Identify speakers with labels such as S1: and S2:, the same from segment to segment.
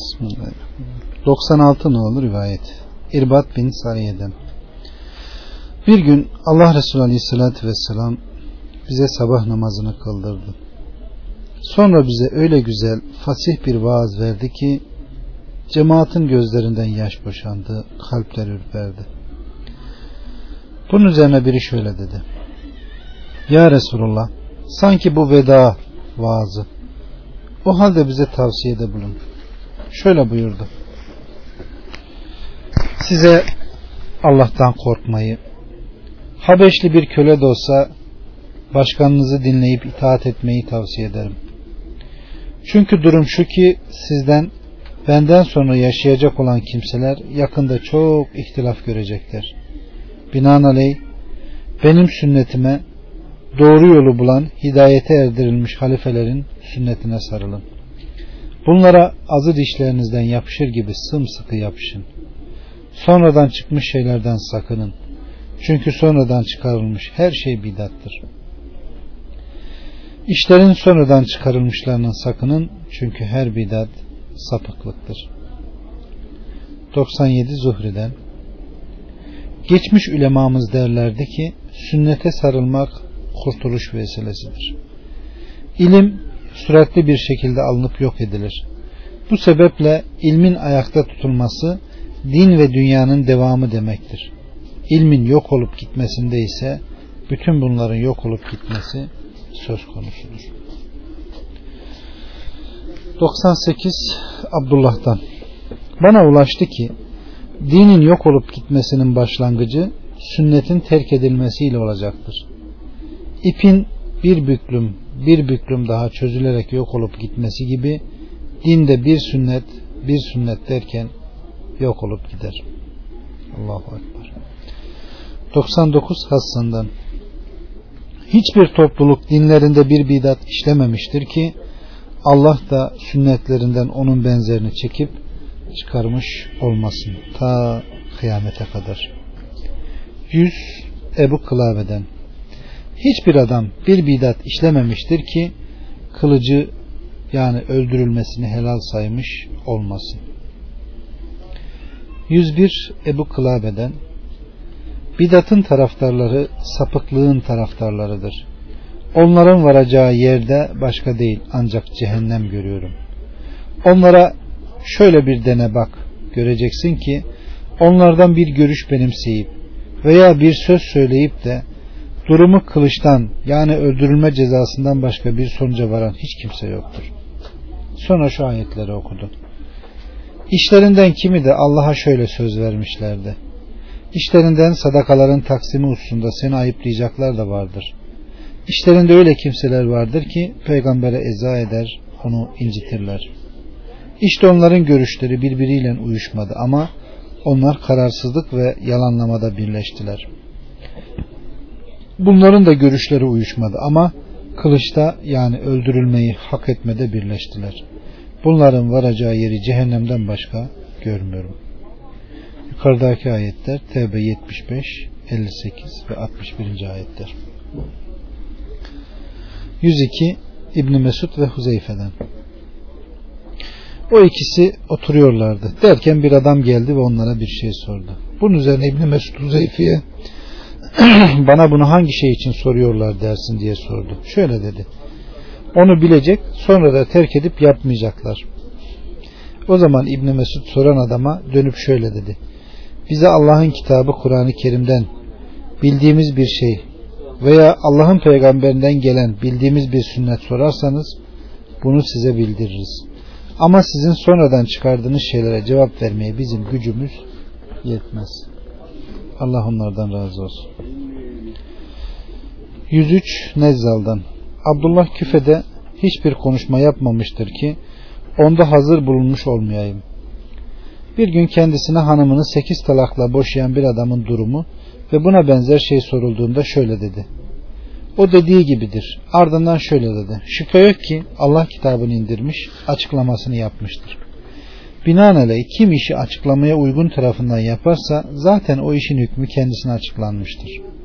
S1: Bismillahirrahmanirrahim. 96 ne olur rivayet. İrbat bin Sariye'den. Bir gün Allah Resulü Aleyhisselatü Vesselam bize sabah namazını kıldırdı. Sonra bize öyle güzel, fasih bir vaaz verdi ki cemaatin gözlerinden yaş boşandı, kalpler ürperdi. Bunun üzerine biri şöyle dedi. Ya Resulullah, sanki bu veda vaazı. O halde bize tavsiyede bulun. Şöyle buyurdu. Size Allah'tan korkmayı, Habeşli bir köle de olsa başkanınızı dinleyip itaat etmeyi tavsiye ederim. Çünkü durum şu ki sizden benden sonra yaşayacak olan kimseler yakında çok ihtilaf görecekler. Binaenaleyh benim sünnetime doğru yolu bulan hidayete erdirilmiş halifelerin sünnetine sarılın. Bunlara azı dişlerinizden yapışır gibi sımsıkı yapışın. Sonradan çıkmış şeylerden sakının. Çünkü sonradan çıkarılmış her şey bidattır. İşlerin sonradan çıkarılmışlarının sakının çünkü her bidat sapıklıktır. 97 Zuhri'den Geçmiş ulemamız derlerdi ki sünnete sarılmak kurtuluş vesilesidir. İlim süratli bir şekilde alınıp yok edilir. Bu sebeple ilmin ayakta tutulması din ve dünyanın devamı demektir. İlmin yok olup gitmesinde ise bütün bunların yok olup gitmesi söz konusudur. 98 Abdullah'tan Bana ulaştı ki dinin yok olup gitmesinin başlangıcı sünnetin terk edilmesiyle olacaktır. İpin bir büklüm bir büklüm daha çözülerek yok olup gitmesi gibi dinde bir sünnet bir sünnet derken yok olup gider. Allahu Ekber. 99 Hassan'dan Hiçbir topluluk dinlerinde bir bidat işlememiştir ki Allah da sünnetlerinden onun benzerini çekip çıkarmış olmasın. Ta kıyamete kadar. 100 Ebu Kılave'den Hiçbir adam bir bidat işlememiştir ki kılıcı yani öldürülmesini helal saymış olmasın. 101 Ebu Kılabe'den Bidatın taraftarları sapıklığın taraftarlarıdır. Onların varacağı yerde başka değil ancak cehennem görüyorum. Onlara şöyle bir dene bak göreceksin ki onlardan bir görüş benimseyip veya bir söz söyleyip de durumu kılıçtan yani öldürülme cezasından başka bir sonuca varan hiç kimse yoktur. Sonra şu ayetleri okudu. İşlerinden kimi de Allah'a şöyle söz vermişlerdi. İşlerinden sadakaların taksimi hususunda seni ayıplayacaklar da vardır. İşlerinde öyle kimseler vardır ki peygambere eza eder, onu incitirler. İşte onların görüşleri birbiriyle uyuşmadı ama onlar kararsızlık ve yalanlamada birleştiler. Bunların da görüşleri uyuşmadı ama kılıçta yani öldürülmeyi hak etmede birleştiler. Bunların varacağı yeri cehennemden başka görmüyorum. Yukarıdaki ayetler TB 75, 58 ve 61. ayetler. 102 İbn Mesud ve Huzeyfe'den. O ikisi oturuyorlardı. Derken bir adam geldi ve onlara bir şey sordu. Bunun üzerine İbn Mesud Huzeyfe'ye bana bunu hangi şey için soruyorlar dersin diye sordu. Şöyle dedi. Onu bilecek sonra da terk edip yapmayacaklar. O zaman İbn Mesud soran adama dönüp şöyle dedi bize Allah'ın kitabı Kur'an-ı Kerim'den bildiğimiz bir şey veya Allah'ın peygamberinden gelen bildiğimiz bir sünnet sorarsanız bunu size bildiririz. Ama sizin sonradan çıkardığınız şeylere cevap vermeye bizim gücümüz yetmez. Allah onlardan razı olsun. 103 Nezzal'dan Abdullah küfede hiçbir konuşma yapmamıştır ki onda hazır bulunmuş olmayayım. Bir gün kendisine hanımını sekiz talakla boşayan bir adamın durumu ve buna benzer şey sorulduğunda şöyle dedi. O dediği gibidir. Ardından şöyle dedi. Şüphe yok ki Allah kitabını indirmiş, açıklamasını yapmıştır. Binaenaleyh kim işi açıklamaya uygun tarafından yaparsa zaten o işin hükmü kendisine açıklanmıştır.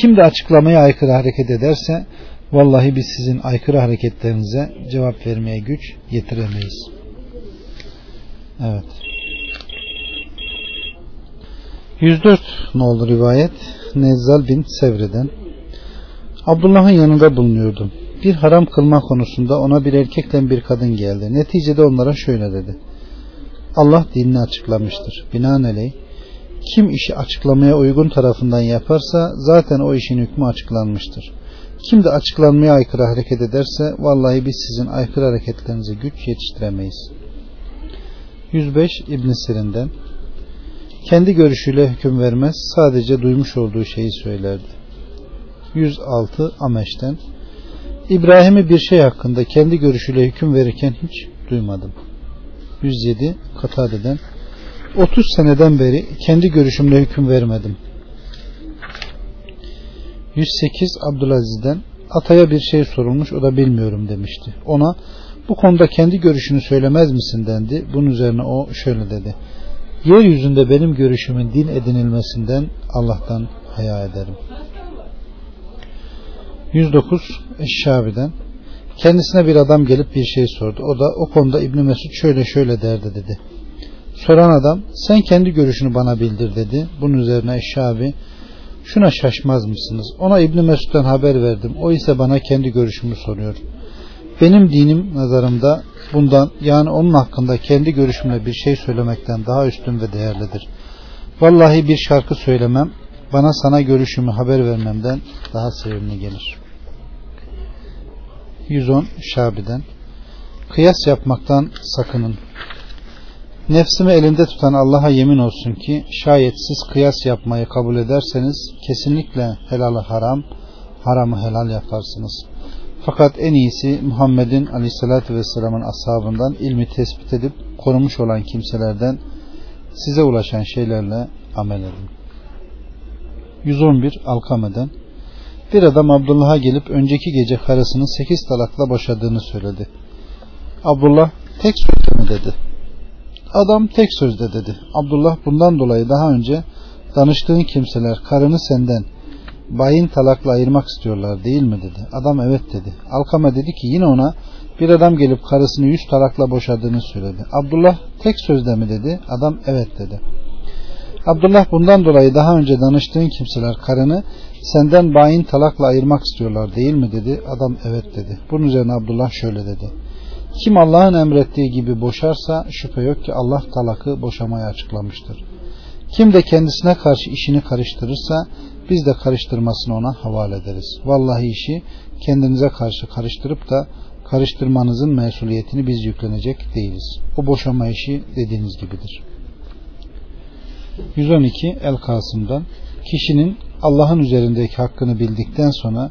S1: Kim de açıklamaya aykırı hareket ederse vallahi biz sizin aykırı hareketlerinize cevap vermeye güç yetiremeyiz.'' Evet. 104 nolu rivayet Nezzal bin Sevre'den Abdullah'ın yanında bulunuyordum. Bir haram kılma konusunda ona bir erkekle bir kadın geldi. Neticede onlara şöyle dedi. Allah dinini açıklamıştır. Binaenaleyh kim işi açıklamaya uygun tarafından yaparsa zaten o işin hükmü açıklanmıştır. Kim de açıklanmaya aykırı hareket ederse vallahi biz sizin aykırı hareketlerinize güç yetiştiremeyiz. 105 İbn Sirin'den kendi görüşüyle hüküm vermez sadece duymuş olduğu şeyi söylerdi. 106 Ameş'ten İbrahim'i bir şey hakkında kendi görüşüyle hüküm verirken hiç duymadım. 107 Katade'den 30 seneden beri kendi görüşümle hüküm vermedim. 108 Abdülaziz'den ataya bir şey sorulmuş o da bilmiyorum demişti. Ona bu konuda kendi görüşünü söylemez misin dendi. Bunun üzerine o şöyle dedi. Yeryüzünde benim görüşümün din edinilmesinden Allah'tan haya ederim. 109 Eşşabi'den kendisine bir adam gelip bir şey sordu. O da o konuda İbni Mesud şöyle şöyle derdi dedi. Soran adam sen kendi görüşünü bana bildir dedi. Bunun üzerine Eşşabi şuna şaşmaz mısınız? Ona İbni Mesud'dan haber verdim. O ise bana kendi görüşümü soruyor. Benim dinim nazarımda bundan yani onun hakkında kendi görüşümle bir şey söylemekten daha üstün ve değerlidir. Vallahi bir şarkı söylemem bana sana görüşümü haber vermemden daha sevimli gelir. 110 Şabi'den Kıyas yapmaktan sakının. Nefsimi elinde tutan Allah'a yemin olsun ki şayet siz kıyas yapmayı kabul ederseniz kesinlikle helalı haram, haramı helal yaparsınız. Fakat en iyisi Muhammed'in aleyhissalatü vesselamın ashabından ilmi tespit edip korumuş olan kimselerden size ulaşan şeylerle amel edin. 111 Alkame'den bir adam Abdullah'a gelip önceki gece karısını sekiz talakla boşadığını söyledi. Abdullah tek sözle mi dedi. Adam tek sözde dedi. Abdullah bundan dolayı daha önce danıştığın kimseler karını senden bayin talakla ayırmak istiyorlar değil mi dedi. Adam evet dedi. Alkame dedi ki yine ona bir adam gelip karısını yüz talakla boşadığını söyledi. Abdullah tek sözde mi dedi. Adam evet dedi. Abdullah bundan dolayı daha önce danıştığın kimseler karını senden bayin talakla ayırmak istiyorlar değil mi dedi. Adam evet dedi. Bunun üzerine Abdullah şöyle dedi. Kim Allah'ın emrettiği gibi boşarsa şüphe yok ki Allah talakı boşamayı açıklamıştır. Kim de kendisine karşı işini karıştırırsa biz de karıştırmasını ona havale ederiz. Vallahi işi kendinize karşı karıştırıp da karıştırmanızın mesuliyetini biz yüklenecek değiliz. O boşama işi dediğiniz gibidir. 112 El Kasım'dan kişinin Allah'ın üzerindeki hakkını bildikten sonra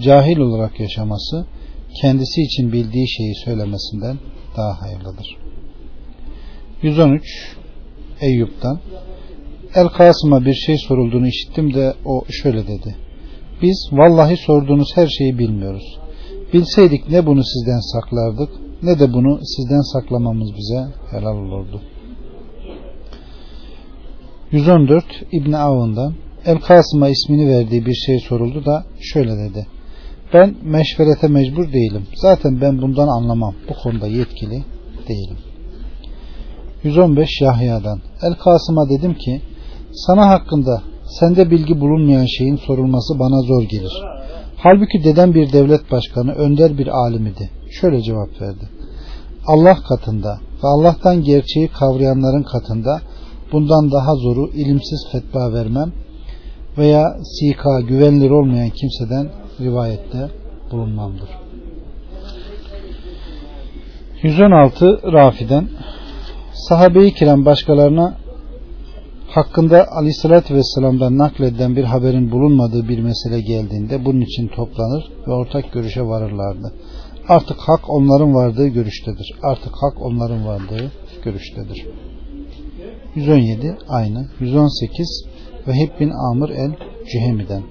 S1: cahil olarak yaşaması kendisi için bildiği şeyi söylemesinden daha hayırlıdır. 113 Eyyub'dan El Kasım'a bir şey sorulduğunu işittim de o şöyle dedi. Biz vallahi sorduğunuz her şeyi bilmiyoruz. Bilseydik ne bunu sizden saklardık ne de bunu sizden saklamamız bize helal olurdu. 114 İbni Avun'dan El Kasım'a ismini verdiği bir şey soruldu da şöyle dedi. Ben meşverete mecbur değilim. Zaten ben bundan anlamam. Bu konuda yetkili değilim. 115 Yahya'dan El Kasım'a dedim ki sana hakkında sende bilgi bulunmayan şeyin sorulması bana zor gelir. Halbuki dedem bir devlet başkanı, önder bir alim idi. Şöyle cevap verdi. Allah katında ve Allah'tan gerçeği kavrayanların katında bundan daha zoru ilimsiz fetva vermem veya sika güvenilir olmayan kimseden rivayette bulunmamdır. 116 Rafi'den sahabe-i kiram başkalarına hakkında aleyhissalatü vesselam'dan nakledilen bir haberin bulunmadığı bir mesele geldiğinde bunun için toplanır ve ortak görüşe varırlardı. Artık hak onların vardığı görüştedir. Artık hak onların vardığı görüştedir. 117 aynı. 118 Vehib bin Amr el Cühemi'den.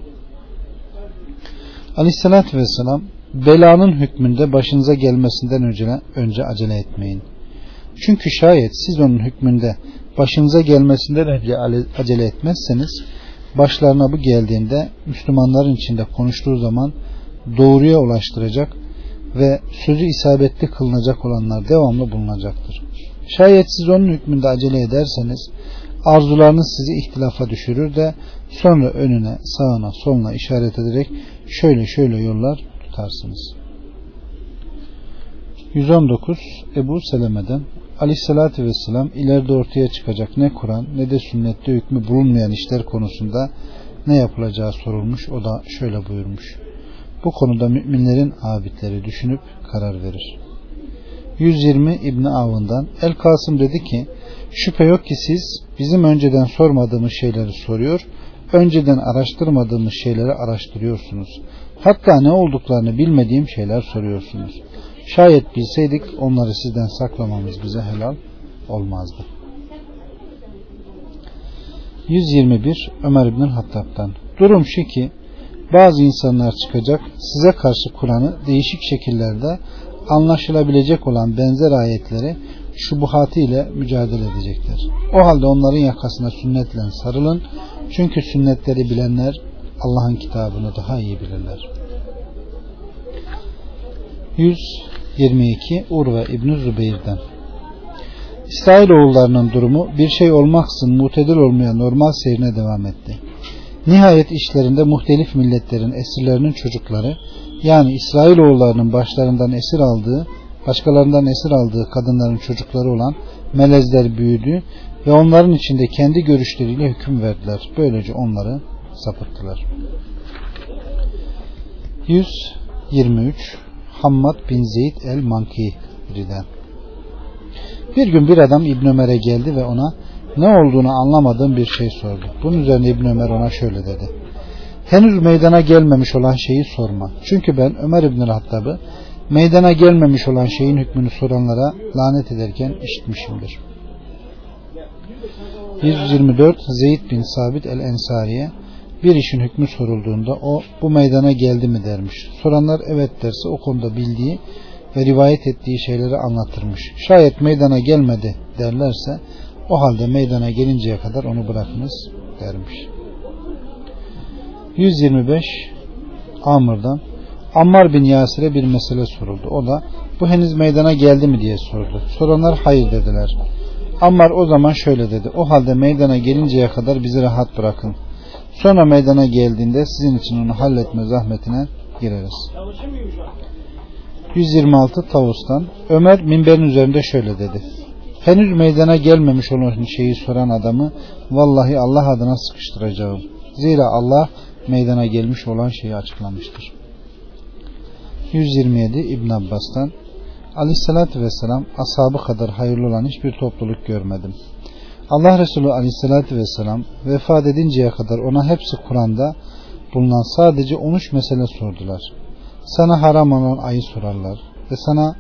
S1: Aleyhissalatü vesselam belanın hükmünde başınıza gelmesinden önce, önce acele etmeyin. Çünkü şayet siz onun hükmünde başınıza gelmesinden önce acele etmezseniz başlarına bu geldiğinde Müslümanların içinde konuştuğu zaman doğruya ulaştıracak ve sözü isabetli kılınacak olanlar devamlı bulunacaktır. Şayet siz onun hükmünde acele ederseniz arzularınız sizi ihtilafa düşürür de sonra önüne, sağına, soluna işaret ederek şöyle şöyle yollar tutarsınız. 119 Ebu Seleme'den Aleyhisselatü Vesselam ileride ortaya çıkacak ne Kur'an ne de sünnette hükmü bulunmayan işler konusunda ne yapılacağı sorulmuş. O da şöyle buyurmuş. Bu konuda müminlerin abidleri düşünüp karar verir. 120 İbni Avun'dan El Kasım dedi ki şüphe yok ki siz bizim önceden sormadığımız şeyleri soruyor, önceden araştırmadığımız şeyleri araştırıyorsunuz. Hatta ne olduklarını bilmediğim şeyler soruyorsunuz. Şayet bilseydik onları sizden saklamamız bize helal olmazdı. 121 Ömer İbn Hattab'dan Durum şu ki bazı insanlar çıkacak size karşı Kur'an'ı değişik şekillerde anlaşılabilecek olan benzer ayetleri şubuhatı ile mücadele edecekler. O halde onların yakasına sünnetle sarılın. Çünkü sünnetleri bilenler Allah'ın kitabını daha iyi bilirler. 122 Urve İbn Zübeyir'den İsrailoğullarının durumu bir şey olmaksın mutedil olmaya normal seyrine devam etti. Nihayet işlerinde muhtelif milletlerin esirlerinin çocukları yani İsrailoğullarının başlarından esir aldığı başkalarından esir aldığı kadınların çocukları olan melezler büyüdü ve onların içinde kendi görüşleriyle hüküm verdiler. Böylece onları sapıttılar. 123 Hammad bin Zeyd el-Mankiri'den Bir gün bir adam İbn Ömer'e geldi ve ona ne olduğunu anlamadığım bir şey sordu. Bunun üzerine İbn Ömer ona şöyle dedi. Henüz meydana gelmemiş olan şeyi sorma. Çünkü ben Ömer İbn Hattab'ı meydana gelmemiş olan şeyin hükmünü soranlara lanet ederken işitmişimdir. 124 Zeyd bin Sabit el-Ensari'ye bir işin hükmü sorulduğunda o bu meydana geldi mi dermiş. Soranlar evet derse o konuda bildiği ve rivayet ettiği şeyleri anlatırmış. Şayet meydana gelmedi derlerse o halde meydana gelinceye kadar onu bırakınız dermiş. 125 Amr'dan Ammar bin Yasir'e bir mesele soruldu. O da bu henüz meydana geldi mi diye sordu. Soranlar hayır dediler. Ammar o zaman şöyle dedi. O halde meydana gelinceye kadar bizi rahat bırakın. Sonra meydana geldiğinde sizin için onu halletme zahmetine gireriz. 126 Tavus'tan Ömer minberin üzerinde şöyle dedi. Henüz meydana gelmemiş olan şeyi soran adamı vallahi Allah adına sıkıştıracağım. Zira Allah meydana gelmiş olan şeyi açıklamıştır. 127 İbn Abbas'tan Aleyhissalatü Vesselam ashabı kadar hayırlı olan hiçbir topluluk görmedim. Allah Resulü Aleyhissalatü Vesselam vefat edinceye kadar ona hepsi Kur'an'da bulunan sadece 13 mesele sordular. Sana haram olan ayı sorarlar ve sana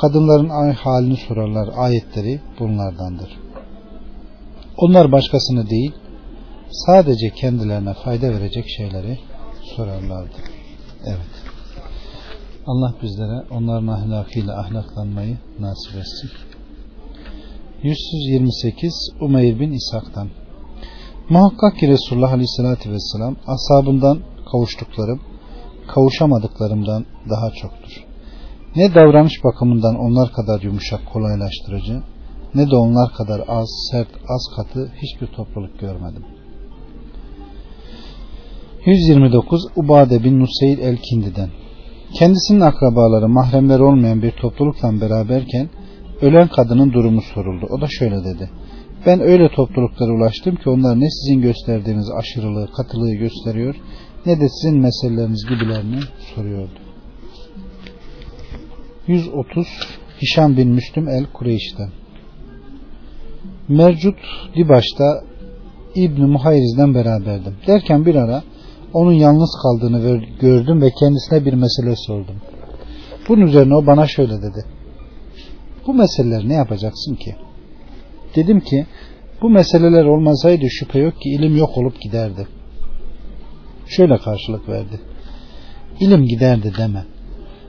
S1: kadınların ay halini sorarlar. Ayetleri bunlardandır. Onlar başkasını değil sadece kendilerine fayda verecek şeyleri sorarlardı. Evet. Allah bizlere onların ahlakıyla ahlaklanmayı nasip etsin. 128 Umeyr bin İshak'tan Muhakkak ki Resulullah Aleyhisselatü Vesselam ashabından kavuştuklarım, kavuşamadıklarımdan daha çoktur. Ne davranış bakımından onlar kadar yumuşak kolaylaştırıcı, ne de onlar kadar az, sert, az katı hiçbir topluluk görmedim. 129 Ubade bin Nuseyr el-Kindi'den Kendisinin akrabaları mahremler olmayan bir toplulukla beraberken ölen kadının durumu soruldu. O da şöyle dedi. Ben öyle topluluklara ulaştım ki onlar ne sizin gösterdiğiniz aşırılığı, katılığı gösteriyor ne de sizin meseleleriniz gibilerini soruyordu. 130 Hişam bin Müslüm el Kureyş'ten Mercut Dibaş'ta İbni Muhayriz'den beraberdim. Derken bir ara onun yalnız kaldığını gördüm ve kendisine bir mesele sordum. Bunun üzerine o bana şöyle dedi. Bu meseleler ne yapacaksın ki? Dedim ki bu meseleler olmasaydı şüphe yok ki ilim yok olup giderdi. Şöyle karşılık verdi. İlim giderdi deme.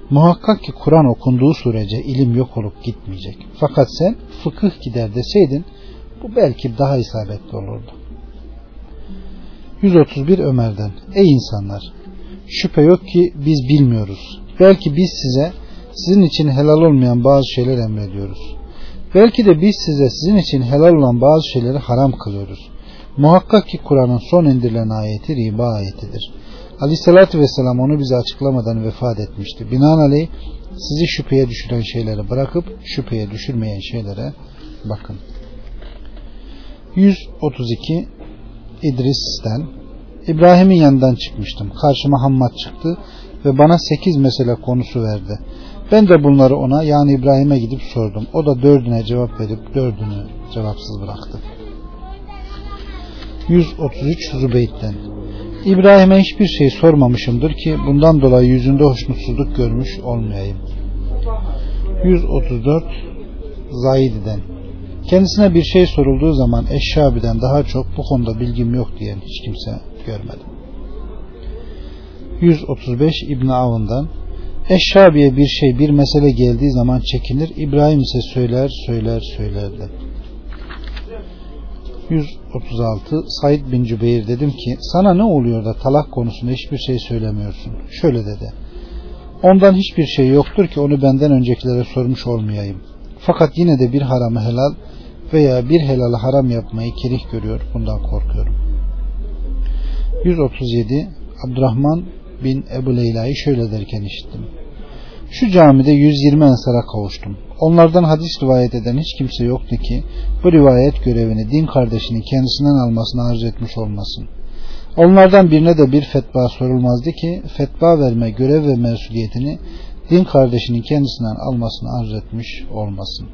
S1: Muhakkak ki Kur'an okunduğu sürece ilim yok olup gitmeyecek. Fakat sen fıkıh gider deseydin bu belki daha isabetli olurdu. 131 Ömer'den Ey insanlar! Şüphe yok ki biz bilmiyoruz. Belki biz size sizin için helal olmayan bazı şeyler emrediyoruz. Belki de biz size sizin için helal olan bazı şeyleri haram kılıyoruz. Muhakkak ki Kur'an'ın son indirilen ayeti riba ayetidir. Aleyhissalatü vesselam onu bize açıklamadan vefat etmişti. Binaenaleyh sizi şüpheye düşüren şeyleri bırakıp şüpheye düşürmeyen şeylere bakın. 132 İdris'ten İbrahim'in yanından çıkmıştım. Karşıma Hammad çıktı ve bana sekiz mesele konusu verdi. Ben de bunları ona yani İbrahim'e gidip sordum. O da dördüne cevap verip dördünü cevapsız bıraktı. 133 Zübeyt'ten İbrahim'e hiçbir şey sormamışımdır ki bundan dolayı yüzünde hoşnutsuzluk görmüş olmayayım. 134 Zaidi'den Kendisine bir şey sorulduğu zaman Eşşabi'den daha çok bu konuda bilgim yok diyen hiç kimse görmedim. 135 İbn Avun'dan Eşşabi'ye bir şey bir mesele geldiği zaman çekinir İbrahim ise söyler söyler söylerdi. 136 Said bin Cübeyr dedim ki sana ne oluyor da talak konusunda hiçbir şey söylemiyorsun. Şöyle dedi. Ondan hiçbir şey yoktur ki onu benden öncekilere sormuş olmayayım. Fakat yine de bir haramı helal veya bir helalı haram yapmayı kerih görüyor. Bundan korkuyorum. 137 Abdurrahman bin Ebu Leyla'yı şöyle derken işittim. Şu camide 120 ensara kavuştum. Onlardan hadis rivayet eden hiç kimse yoktu ki bu rivayet görevini din kardeşinin kendisinden almasını arzu etmiş olmasın. Onlardan birine de bir fetva sorulmazdı ki fetva verme görev ve mesuliyetini din kardeşinin kendisinden almasını arzu etmiş olmasın.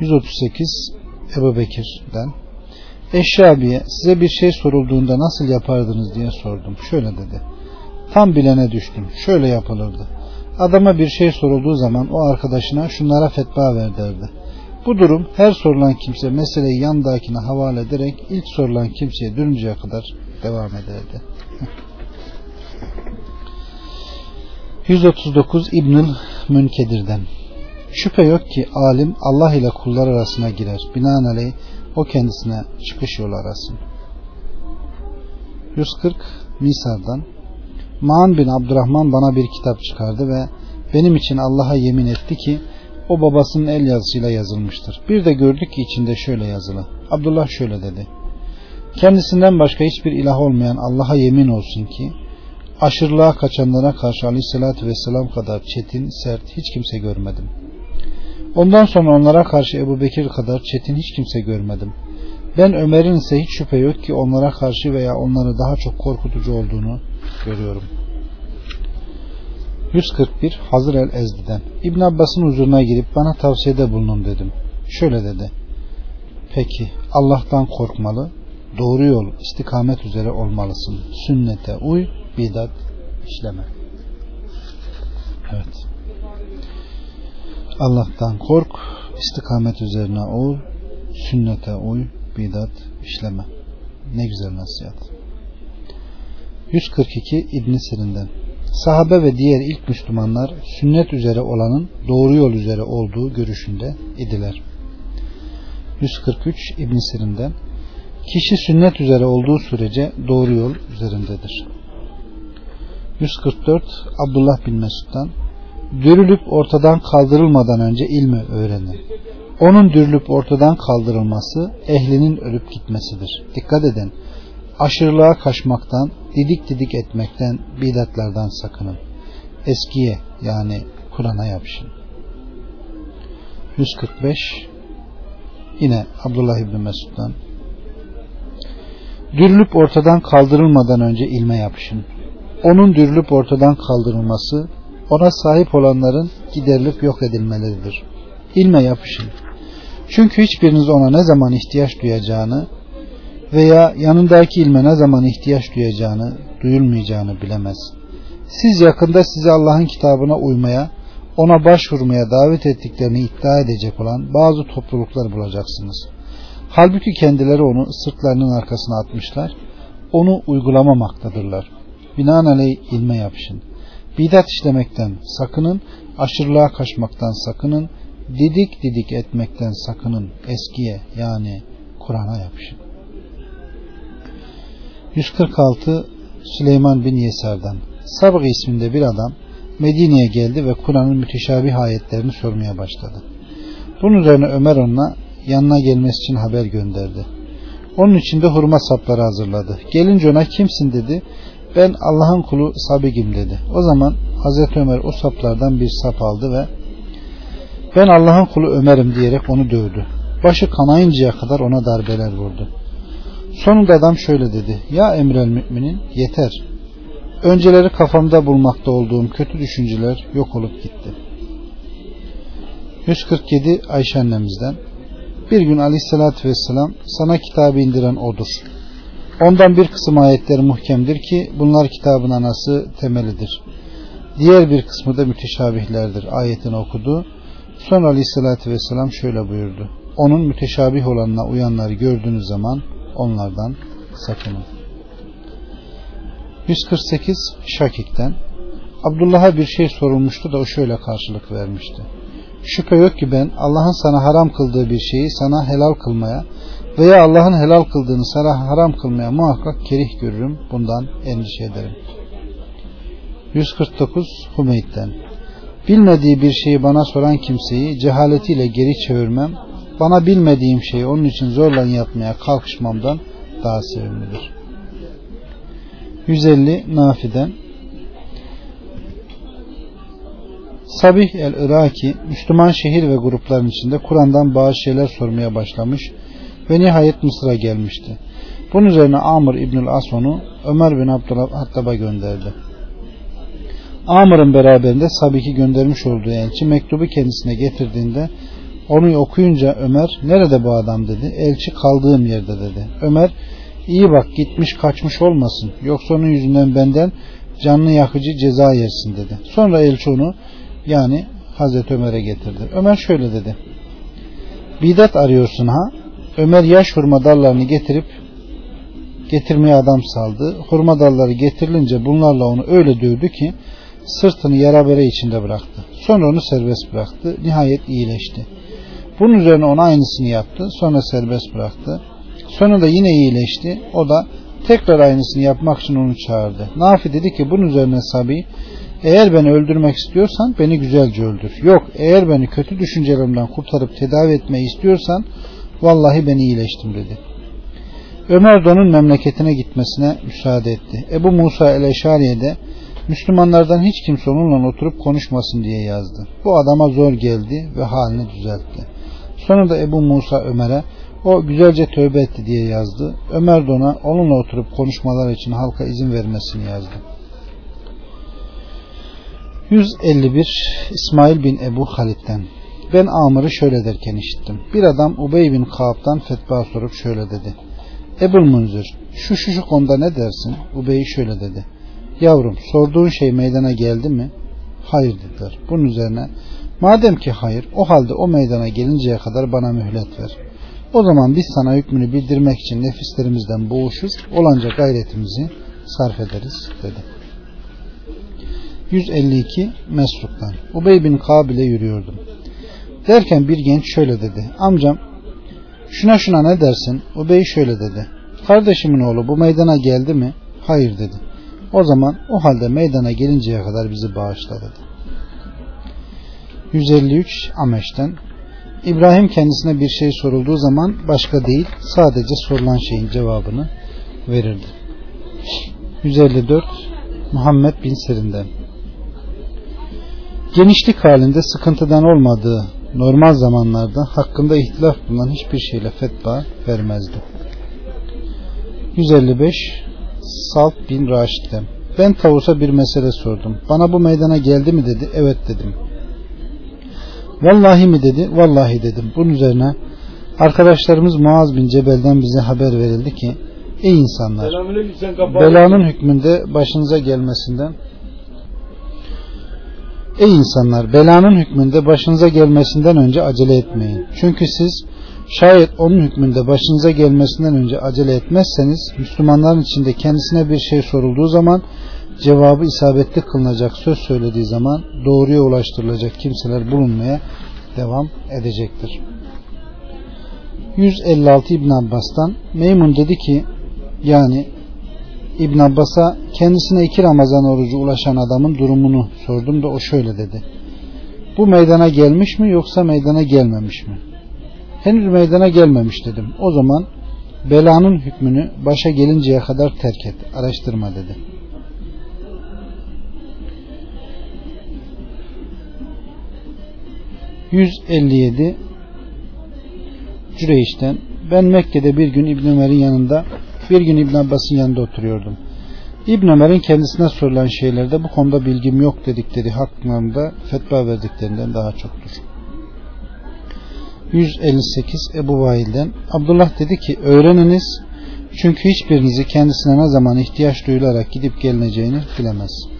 S1: 138 Ebu Bekir'den Eşşabi'ye size bir şey sorulduğunda nasıl yapardınız diye sordum. Şöyle dedi. Tam bilene düştüm. Şöyle yapılırdı. Adama bir şey sorulduğu zaman o arkadaşına şunlara fetva ver derdi. Bu durum her sorulan kimse meseleyi yandakine havale ederek ilk sorulan kimseye dönünceye kadar devam ederdi. 139 İbnül Münkedir'den Şüphe yok ki alim Allah ile kullar arasına girer. Binaenaleyh o kendisine çıkış yolu arasın. 140 Nisa'dan Maan bin Abdurrahman bana bir kitap çıkardı ve benim için Allah'a yemin etti ki o babasının el yazısıyla yazılmıştır. Bir de gördük ki içinde şöyle yazılı. Abdullah şöyle dedi. Kendisinden başka hiçbir ilah olmayan Allah'a yemin olsun ki aşırılığa kaçanlara karşı aleyhissalatü vesselam kadar çetin, sert hiç kimse görmedim. Ondan sonra onlara karşı Ebu Bekir kadar çetin hiç kimse görmedim. Ben Ömer'in ise hiç şüphe yok ki onlara karşı veya onları daha çok korkutucu olduğunu görüyorum. 141 Hazır el Ezdi'den İbn Abbas'ın huzuruna girip bana tavsiyede bulunun dedim. Şöyle dedi. Peki Allah'tan korkmalı, doğru yol, istikamet üzere olmalısın. Sünnete uy, bidat işleme. Evet. Allah'tan kork, istikamet üzerine ol, sünnete uy, bidat işleme. Ne güzel nasihat. 142 İbn Sirin'den Sahabe ve diğer ilk Müslümanlar sünnet üzere olanın doğru yol üzere olduğu görüşünde idiler. 143 İbn Sirin'den Kişi sünnet üzere olduğu sürece doğru yol üzerindedir. 144 Abdullah bin Mesud'dan dürülüp ortadan kaldırılmadan önce ilmi öğrenin. Onun dürülüp ortadan kaldırılması ehlinin ölüp gitmesidir. Dikkat edin. Aşırılığa kaçmaktan, didik didik etmekten, bidatlardan sakının. Eskiye yani Kur'an'a yapışın. 145 Yine Abdullah İbni Mesud'dan Dürülüp ortadan kaldırılmadan önce ilme yapışın. Onun dürülüp ortadan kaldırılması ona sahip olanların giderilip yok edilmeleridir. İlme yapışın. Çünkü hiçbiriniz ona ne zaman ihtiyaç duyacağını veya yanındaki ilme ne zaman ihtiyaç duyacağını, duyulmayacağını bilemez. Siz yakında sizi Allah'ın kitabına uymaya, ona başvurmaya davet ettiklerini iddia edecek olan bazı topluluklar bulacaksınız. Halbuki kendileri onu sırtlarının arkasına atmışlar, onu uygulamamaktadırlar. Binaenaleyh ilme yapışın. Bidat işlemekten sakının, aşırılığa kaçmaktan sakının, didik didik etmekten sakının, eskiye yani Kur'an'a yapışın. 146 Süleyman bin Yeser'den Sabık isminde bir adam Medine'ye geldi ve Kur'an'ın müteşabih ayetlerini sormaya başladı. Bunun üzerine Ömer onunla yanına gelmesi için haber gönderdi. Onun için de hurma sapları hazırladı. Gelince ona kimsin dedi. Ben Allah'ın kulu Sabigim dedi. O zaman Hazreti Ömer o saplardan bir sap aldı ve ben Allah'ın kulu Ömer'im diyerek onu dövdü. Başı kanayıncaya kadar ona darbeler vurdu. Sonunda adam şöyle dedi. Ya emrel müminin yeter. Önceleri kafamda bulmakta olduğum kötü düşünceler yok olup gitti. 147 Ayşe annemizden bir gün aleyhissalatü vesselam sana kitabı indiren odur. Ondan bir kısım ayetleri muhkemdir ki bunlar kitabın anası temelidir. Diğer bir kısmı da müteşabihlerdir. Ayetini okudu. Sonra aleyhissalatü vesselam şöyle buyurdu. Onun müteşabih olanına uyanları gördüğünüz zaman onlardan sakının. 148 Şakik'ten Abdullah'a bir şey sorulmuştu da o şöyle karşılık vermişti. Şüphe yok ki ben Allah'ın sana haram kıldığı bir şeyi sana helal kılmaya veya Allah'ın helal kıldığını sana haram kılmaya muhakkak kerih görürüm. Bundan endişe ederim. 149 Hümeyd'den Bilmediği bir şeyi bana soran kimseyi cehaletiyle geri çevirmem, bana bilmediğim şeyi onun için zorla yapmaya kalkışmamdan daha sevimlidir. 150 Nafi'den Sabih el-Iraki Müslüman şehir ve grupların içinde Kur'an'dan bazı şeyler sormaya başlamış ve nihayet Mısır'a gelmişti. Bunun üzerine Amr İbnül As onu Ömer bin Abdülhattab'a gönderdi. Amr'ın beraberinde Sabih'i göndermiş olduğu elçi mektubu kendisine getirdiğinde onu okuyunca Ömer nerede bu adam dedi. Elçi kaldığım yerde dedi. Ömer iyi bak gitmiş kaçmış olmasın yoksa onun yüzünden benden canlı yakıcı ceza yersin dedi. Sonra elçi onu yani Hazreti Ömer'e getirdi. Ömer şöyle dedi. Bidat arıyorsun ha? Ömer yaş hurma dallarını getirip getirmeye adam saldı. Hurma dalları getirilince bunlarla onu öyle dövdü ki sırtını yara bere içinde bıraktı. Sonra onu serbest bıraktı. Nihayet iyileşti. Bunun üzerine ona aynısını yaptı. Sonra serbest bıraktı. Sonra da yine iyileşti. O da tekrar aynısını yapmak için onu çağırdı. Nafi dedi ki bunun üzerine Sabi eğer beni öldürmek istiyorsan beni güzelce öldür. Yok eğer beni kötü düşüncelerimden kurtarıp tedavi etmeyi istiyorsan vallahi ben iyileştim dedi. Ömer de onun memleketine gitmesine müsaade etti. Ebu Musa el-Eşariye de Müslümanlardan hiç kimse onunla oturup konuşmasın diye yazdı. Bu adama zor geldi ve halini düzeltti. Sonra da Ebu Musa Ömer'e o güzelce tövbe etti diye yazdı. Ömer de ona onunla oturup konuşmalar için halka izin vermesini yazdı. 151 İsmail bin Ebu Halit'ten Ben Amr'ı şöyle derken işittim. Bir adam Ubey bin Kaab'dan fetva sorup şöyle dedi. Ebul Munzir şu şu şu konuda ne dersin? Ubey şöyle dedi. Yavrum sorduğun şey meydana geldi mi? Hayır dediler. Bunun üzerine madem ki hayır o halde o meydana gelinceye kadar bana mühlet ver. O zaman biz sana hükmünü bildirmek için nefislerimizden boğuşur olanca gayretimizi sarf ederiz dedi. 152 Mesruk'tan Ubey bin Kabil'e yürüyordum. Derken bir genç şöyle dedi. Amcam şuna şuna ne dersin? Ubey şöyle dedi. Kardeşimin oğlu bu meydana geldi mi? Hayır dedi. O zaman o halde meydana gelinceye kadar bizi bağışla dedi. 153 Ameş'ten İbrahim kendisine bir şey sorulduğu zaman başka değil sadece sorulan şeyin cevabını verirdi. 154 Muhammed bin Serin'den Genişlik halinde sıkıntıdan olmadığı normal zamanlarda hakkında ihtilaf bulunan hiçbir şeyle fetva vermezdi. 155 Salt bin Raşid'den ben tavusa bir mesele sordum. Bana bu meydana geldi mi dedi. Evet dedim. Vallahi mi dedi. Vallahi dedim. Bunun üzerine arkadaşlarımız Muaz bin Cebel'den bize haber verildi ki ey insanlar belanın hükmünde başınıza gelmesinden Ey insanlar belanın hükmünde başınıza gelmesinden önce acele etmeyin. Çünkü siz şayet onun hükmünde başınıza gelmesinden önce acele etmezseniz Müslümanların içinde kendisine bir şey sorulduğu zaman cevabı isabetli kılınacak söz söylediği zaman doğruya ulaştırılacak kimseler bulunmaya devam edecektir. 156 İbn Abbas'tan Meymun dedi ki yani İbn Abbas'a kendisine iki Ramazan orucu ulaşan adamın durumunu sordum da o şöyle dedi. Bu meydana gelmiş mi yoksa meydana gelmemiş mi? Henüz meydana gelmemiş dedim. O zaman belanın hükmünü başa gelinceye kadar terk et. Araştırma dedi. ...157... Cüreyş'ten... ...ben Mekke'de bir gün İbn Ömer'in yanında... ...bir gün İbn Abbas'ın yanında oturuyordum. İbn Ömer'in kendisine sorulan şeylerde bu konuda bilgim yok dedikleri hakkında fetva verdiklerinden daha çoktur. 158 Ebu Vail'den Abdullah dedi ki öğreniniz çünkü hiçbirinizi kendisine ne zaman ihtiyaç duyularak gidip gelineceğini bilemez.